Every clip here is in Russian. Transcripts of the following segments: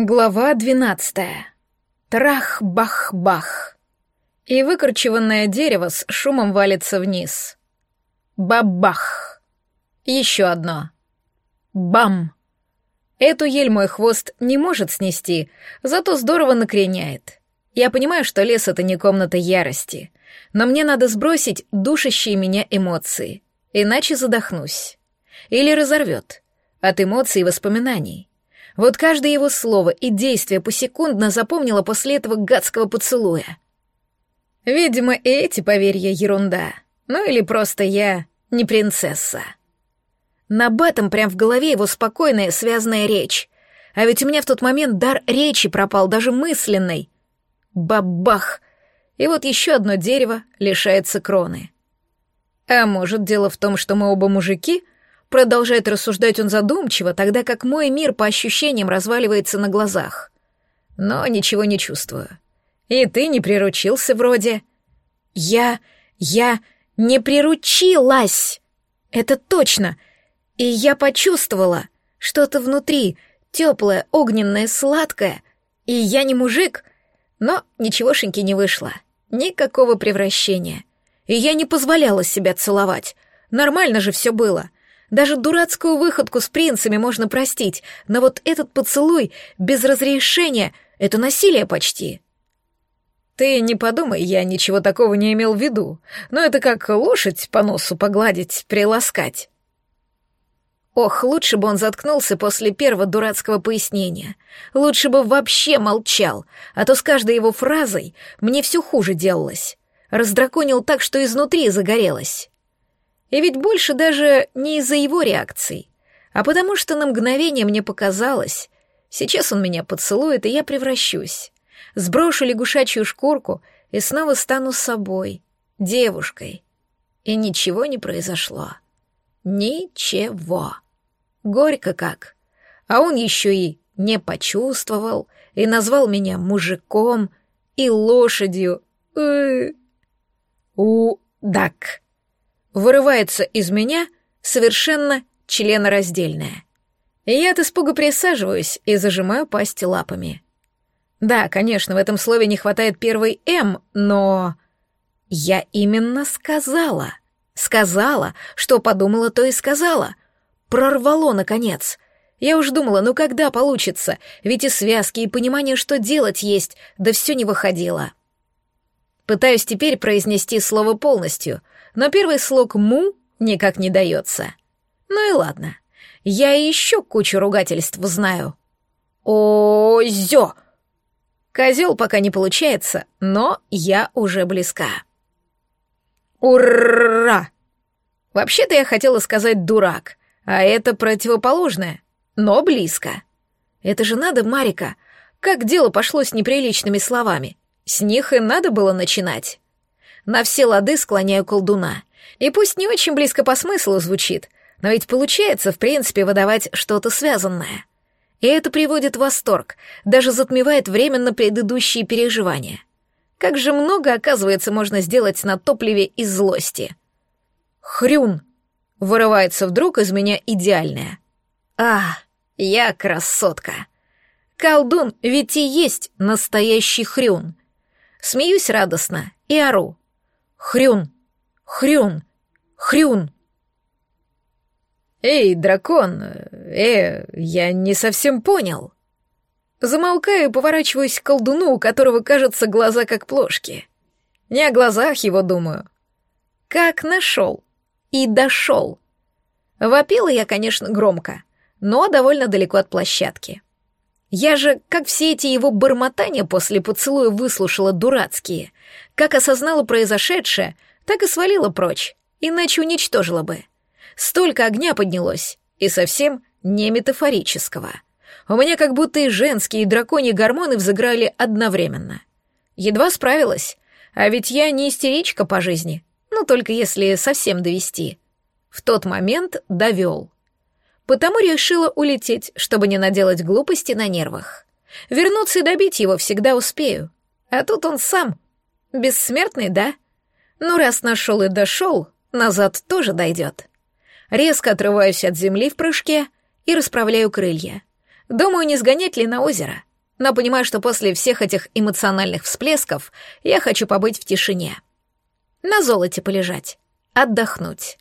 Глава двенадцатая. Трах-бах-бах. И выкорчеванное дерево с шумом валится вниз. Бабах. Еще одно. Бам. Эту ель мой хвост не может снести, зато здорово накреняет. Я понимаю, что лес — это не комната ярости, но мне надо сбросить душащие меня эмоции, иначе задохнусь. Или разорвет. От эмоций и воспоминаний. Вот каждое его слово и действие посекундно запомнила после этого гадского поцелуя. Видимо, и эти поверья ерунда. Ну или просто я не принцесса. На батом прям в голове его спокойная связная речь. А ведь у меня в тот момент дар речи пропал, даже мысленный. Бабах! И вот еще одно дерево лишается кроны. А может, дело в том, что мы оба мужики — Продолжает рассуждать он задумчиво, тогда как мой мир по ощущениям разваливается на глазах. Но ничего не чувствую. И ты не приручился вроде. Я... я не приручилась! Это точно! И я почувствовала что-то внутри, теплое, огненное, сладкое. И я не мужик, но ничегошеньки не вышло. Никакого превращения. И я не позволяла себя целовать. Нормально же все было. Даже дурацкую выходку с принцами можно простить, но вот этот поцелуй без разрешения — это насилие почти. Ты не подумай, я ничего такого не имел в виду, но это как лошадь по носу погладить, приласкать. Ох, лучше бы он заткнулся после первого дурацкого пояснения. Лучше бы вообще молчал, а то с каждой его фразой мне все хуже делалось. Раздраконил так, что изнутри загорелось. И ведь больше даже не из-за его реакций, а потому что на мгновение мне показалось, сейчас он меня поцелует, и я превращусь. Сброшу лягушачью шкурку и снова стану собой, девушкой. И ничего не произошло. Ничего. Горько как. А он еще и не почувствовал, и назвал меня мужиком и лошадью. У-дак вырывается из меня совершенно членораздельное. И я от испуга присаживаюсь и зажимаю пасти лапами. Да, конечно, в этом слове не хватает первой «М», но... Я именно сказала. Сказала, что подумала, то и сказала. Прорвало, наконец. Я уж думала, ну когда получится, ведь и связки, и понимание, что делать есть, да все не выходило. Пытаюсь теперь произнести слово полностью, но первый слог «му» никак не дается. Ну и ладно. Я еще кучу ругательств знаю. О-зё! Козел пока не получается, но я уже близка. Ура! Вообще-то я хотела сказать «дурак», а это противоположное, но близко. Это же надо, Марика, как дело пошло с неприличными словами. С них и надо было начинать. На все лады склоняю колдуна. И пусть не очень близко по смыслу звучит, но ведь получается, в принципе, выдавать что-то связанное. И это приводит в восторг, даже затмевает временно предыдущие переживания. Как же много, оказывается, можно сделать на топливе из злости. Хрюн! Вырывается вдруг из меня идеальная. А, я красотка. Колдун ведь и есть настоящий хрюн. Смеюсь радостно и ору. Хрюн! Хрюн! Хрюн! Эй, дракон! Э, я не совсем понял. Замолкаю и поворачиваюсь к колдуну, у которого, кажется, глаза как плошки. Не о глазах его думаю. Как нашел. И дошел. Вопила я, конечно, громко, но довольно далеко от площадки. Я же, как все эти его бормотания после поцелуя выслушала дурацкие, как осознала произошедшее, так и свалила прочь, иначе уничтожила бы. Столько огня поднялось, и совсем не метафорического. У меня как будто и женские, и драконьи гормоны взыграли одновременно. Едва справилась, а ведь я не истеричка по жизни, ну только если совсем довести. В тот момент довел потому решила улететь, чтобы не наделать глупости на нервах. Вернуться и добить его всегда успею. А тут он сам. Бессмертный, да? Ну, раз нашел и дошел, назад тоже дойдет. Резко отрываюсь от земли в прыжке и расправляю крылья. Думаю, не сгонять ли на озеро. но понимаю, что после всех этих эмоциональных всплесков я хочу побыть в тишине. На золоте полежать, отдохнуть.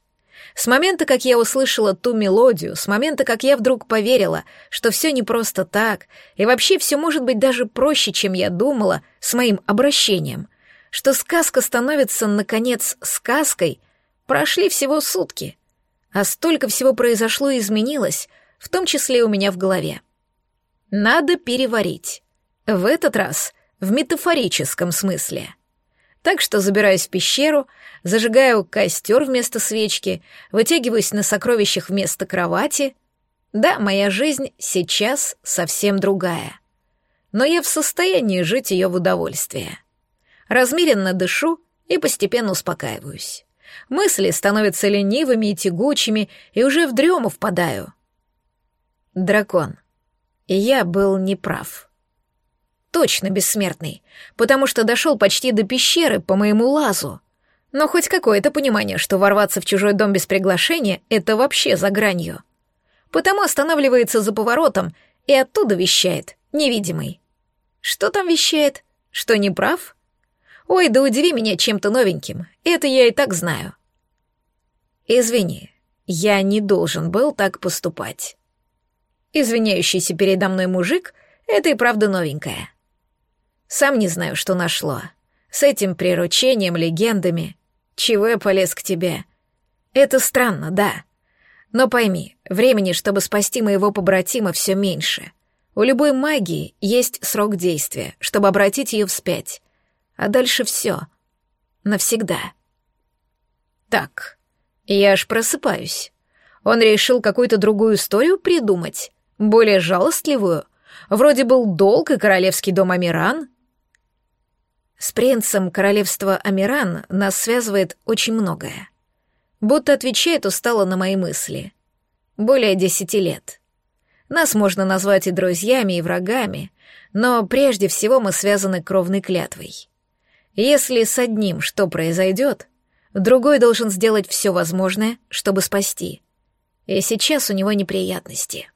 С момента, как я услышала ту мелодию, с момента, как я вдруг поверила, что все не просто так, и вообще все может быть даже проще, чем я думала, с моим обращением, что сказка становится, наконец, сказкой, прошли всего сутки. А столько всего произошло и изменилось, в том числе у меня в голове. Надо переварить. В этот раз в метафорическом смысле. Так что забираюсь в пещеру, зажигаю костер вместо свечки, вытягиваюсь на сокровищах вместо кровати. Да, моя жизнь сейчас совсем другая. Но я в состоянии жить ее в удовольствие. Размеренно дышу и постепенно успокаиваюсь. Мысли становятся ленивыми и тягучими, и уже в дрему впадаю. Дракон — я был неправ. Точно бессмертный, потому что дошел почти до пещеры по моему лазу. Но хоть какое-то понимание, что ворваться в чужой дом без приглашения — это вообще за гранью. Потому останавливается за поворотом и оттуда вещает, невидимый. Что там вещает? Что не прав? Ой, да удиви меня чем-то новеньким, это я и так знаю. Извини, я не должен был так поступать. Извиняющийся передо мной мужик — это и правда новенькое. Сам не знаю, что нашло. С этим приручением, легендами. Чего я полез к тебе? Это странно, да. Но пойми, времени, чтобы спасти моего побратима, все меньше. У любой магии есть срок действия, чтобы обратить ее вспять. А дальше все. Навсегда. Так, я аж просыпаюсь. Он решил какую-то другую историю придумать. Более жалостливую? Вроде был долг и королевский дом Амиран. С принцем королевства Амиран нас связывает очень многое. Будто отвечает устало на мои мысли. Более десяти лет. Нас можно назвать и друзьями, и врагами, но прежде всего мы связаны кровной клятвой. Если с одним что произойдет, другой должен сделать все возможное, чтобы спасти. И сейчас у него неприятности.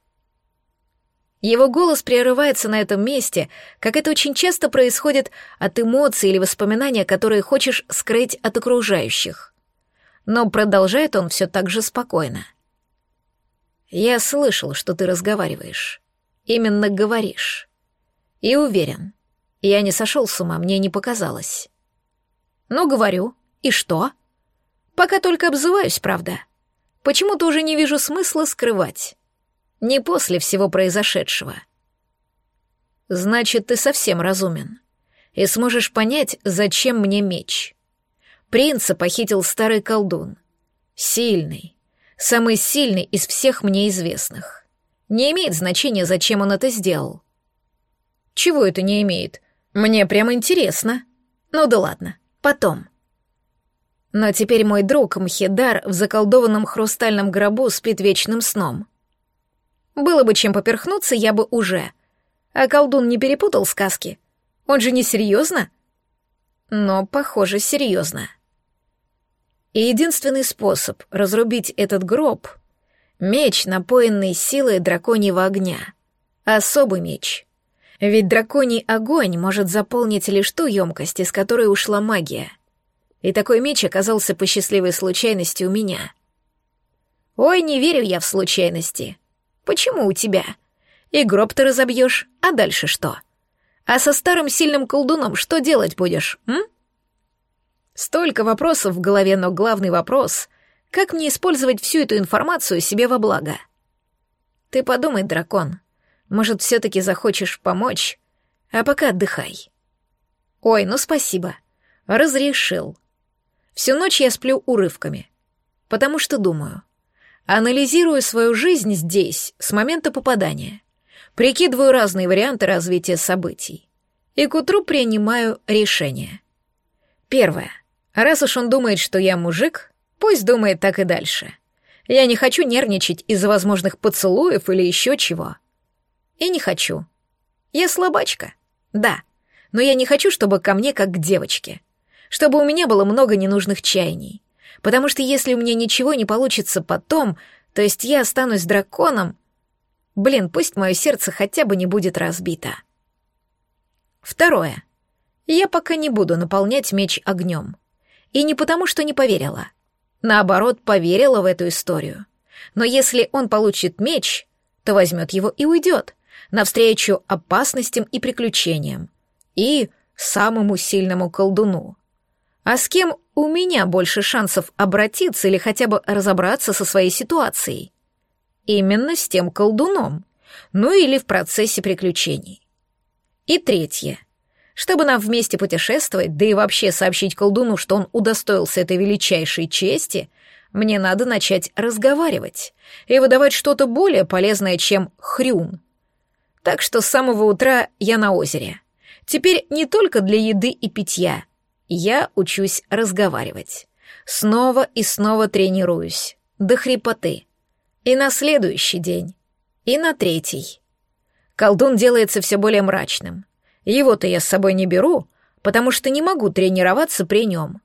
Его голос прерывается на этом месте, как это очень часто происходит от эмоций или воспоминания, которые хочешь скрыть от окружающих. Но продолжает он все так же спокойно. «Я слышал, что ты разговариваешь. Именно говоришь. И уверен, я не сошел с ума, мне не показалось. Ну, говорю. И что? Пока только обзываюсь, правда. Почему-то уже не вижу смысла скрывать». Не после всего произошедшего. Значит, ты совсем разумен. И сможешь понять, зачем мне меч. Принца похитил старый колдун. Сильный. Самый сильный из всех мне известных. Не имеет значения, зачем он это сделал. Чего это не имеет? Мне прямо интересно. Ну да ладно, потом. Но теперь мой друг Мхидар в заколдованном хрустальном гробу спит вечным сном. Было бы чем поперхнуться, я бы уже. А колдун не перепутал сказки? Он же не серьезно? Но, похоже, серьезно. И единственный способ разрубить этот гроб — меч, напоенный силой драконьего огня. Особый меч. Ведь драконий огонь может заполнить лишь ту емкость, из которой ушла магия. И такой меч оказался по счастливой случайности у меня. Ой, не верю я в случайности. Почему у тебя? И гроб ты разобьешь, а дальше что? А со старым сильным колдуном что делать будешь, м? Столько вопросов в голове, но главный вопрос — как мне использовать всю эту информацию себе во благо? Ты подумай, дракон, может, все-таки захочешь помочь? А пока отдыхай. Ой, ну спасибо. Разрешил. Всю ночь я сплю урывками, потому что думаю — Анализирую свою жизнь здесь, с момента попадания. Прикидываю разные варианты развития событий. И к утру принимаю решение. Первое. Раз уж он думает, что я мужик, пусть думает так и дальше. Я не хочу нервничать из-за возможных поцелуев или еще чего. И не хочу. Я слабачка, да, но я не хочу, чтобы ко мне как к девочке. Чтобы у меня было много ненужных чаяний потому что если у меня ничего не получится потом, то есть я останусь драконом, блин, пусть мое сердце хотя бы не будет разбито. Второе. Я пока не буду наполнять меч огнем. И не потому, что не поверила. Наоборот, поверила в эту историю. Но если он получит меч, то возьмет его и уйдет, навстречу опасностям и приключениям. И самому сильному колдуну. А с кем у меня больше шансов обратиться или хотя бы разобраться со своей ситуацией? Именно с тем колдуном. Ну или в процессе приключений. И третье. Чтобы нам вместе путешествовать, да и вообще сообщить колдуну, что он удостоился этой величайшей чести, мне надо начать разговаривать и выдавать что-то более полезное, чем хрюн. Так что с самого утра я на озере. Теперь не только для еды и питья. Я учусь разговаривать. Снова и снова тренируюсь. До хрипоты. И на следующий день. И на третий. Колдун делается все более мрачным. Его-то я с собой не беру, потому что не могу тренироваться при нем.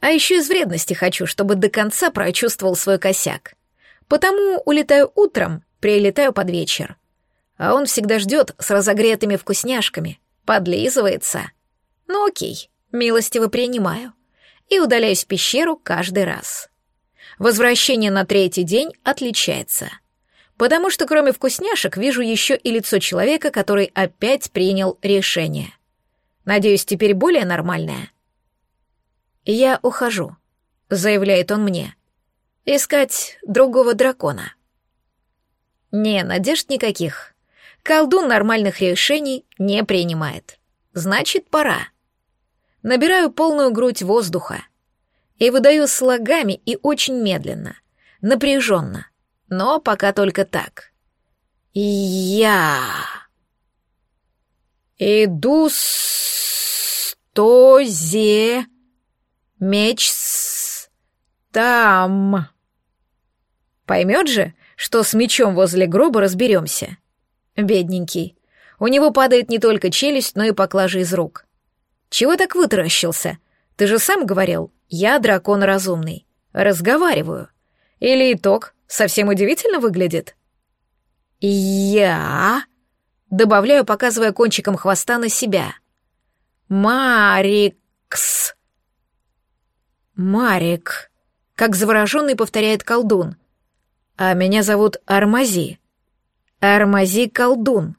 А еще из вредности хочу, чтобы до конца прочувствовал свой косяк. Потому улетаю утром, прилетаю под вечер. А он всегда ждет с разогретыми вкусняшками, подлизывается. Ну окей, милостиво принимаю. И удаляюсь в пещеру каждый раз. Возвращение на третий день отличается. Потому что кроме вкусняшек вижу еще и лицо человека, который опять принял решение. Надеюсь, теперь более нормальное. «Я ухожу», — заявляет он мне. «Искать другого дракона». Не, надежд никаких. Колдун нормальных решений не принимает. Значит, пора. Набираю полную грудь воздуха и выдаю слогами и очень медленно, напряженно, но пока только так. Я иду с тозе меч с там. Поймет же, что с мечом возле гроба разберемся. Бедненький. У него падает не только челюсть, но и поклажа из рук. Чего так вытаращился? Ты же сам говорил, я дракон разумный. Разговариваю. Или итог совсем удивительно выглядит? Я... Добавляю, показывая кончиком хвоста на себя. Марикс. Марик. Как завороженный повторяет колдун. А меня зовут Армази. Армази колдун.